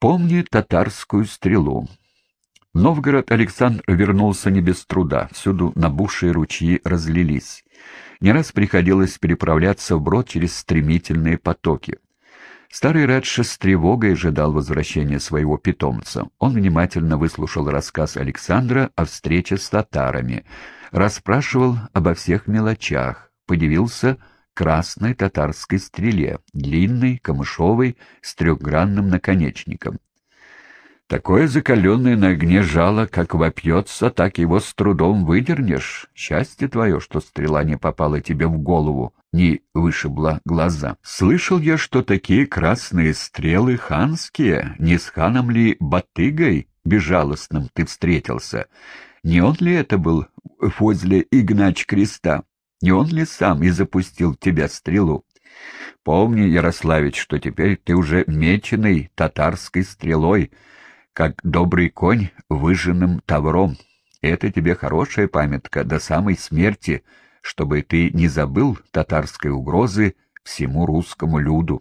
Помни татарскую стрелу. В Новгород Александр вернулся не без труда, всюду набухшие ручьи разлились. Не раз приходилось переправляться вброд через стремительные потоки. Старый Редша с тревогой ожидал возвращения своего питомца. Он внимательно выслушал рассказ Александра о встрече с татарами, расспрашивал обо всех мелочах, подивился красной татарской стреле, длинной, камышовой, с трехгранным наконечником. Такое закаленное на огне жало, как вопьется, так его с трудом выдернешь. Счастье твое, что стрела не попала тебе в голову, не вышибла глаза. Слышал я, что такие красные стрелы ханские, не с ханом ли Батыгой безжалостным ты встретился? Не он ли это был возле Игнач Креста? Не он ли сам и запустил тебя стрелу? Помни, Ярославич, что теперь ты уже меченый татарской стрелой, как добрый конь выжженным тавром. Это тебе хорошая памятка до самой смерти, чтобы ты не забыл татарской угрозы всему русскому люду.